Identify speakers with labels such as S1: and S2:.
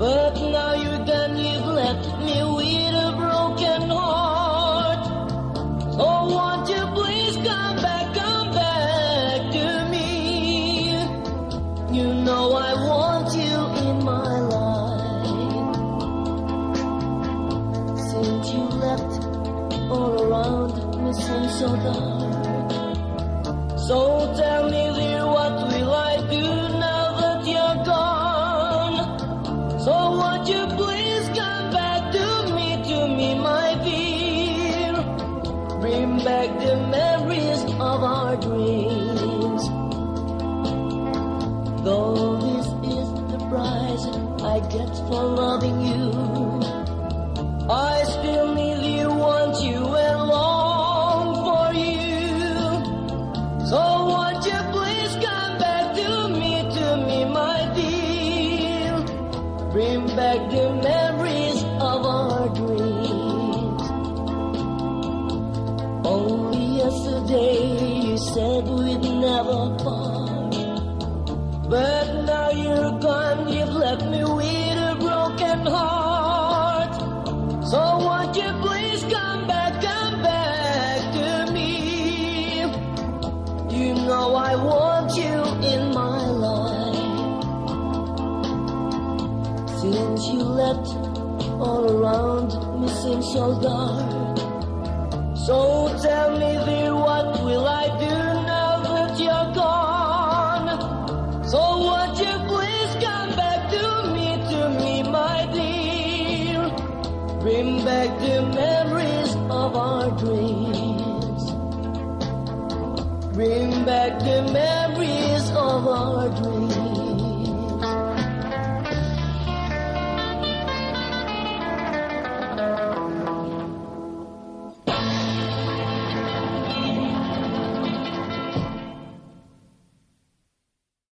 S1: But now you're gone, you've left me with a broken heart. Oh, won't you please come back, come back to me? You know I want you in my life. Since you left, all around me seems so dark. So tell me, dear, what we dreams. Though this is the price I get for loving you, I still never. But now you're gone, you've left me with a broken heart. So won't you please come back, come back to me? You know I want you in my life. Since you left, all around me seems so dark. So tell me, dear, bring back the memories of our dreams. Bring back the memories of our dreams.